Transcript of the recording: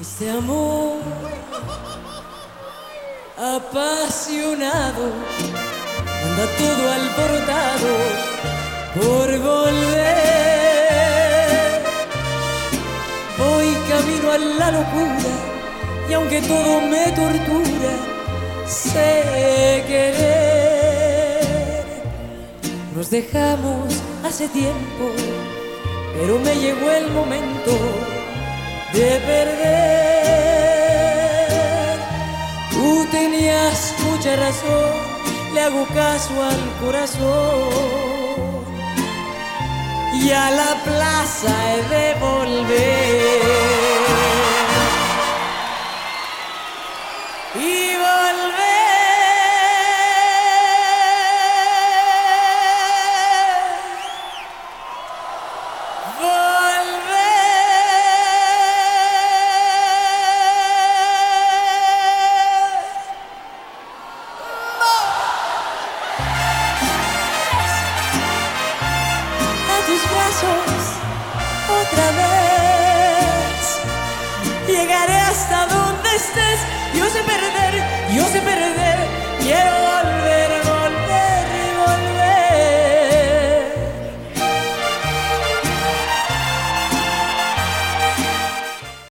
Este amor apasionado anda todo alborotado por volver. Voy camino a la locura y aunque todo me tortura, sé querer. Nos dejamos hace tiempo, pero me llegó el momento de perder. Tú tenías mucha razón, le hago caso al corazón y a la plaza he de volver. Otra vez. Llegaré hasta donde estés. Yo sé perder, yo sé perder.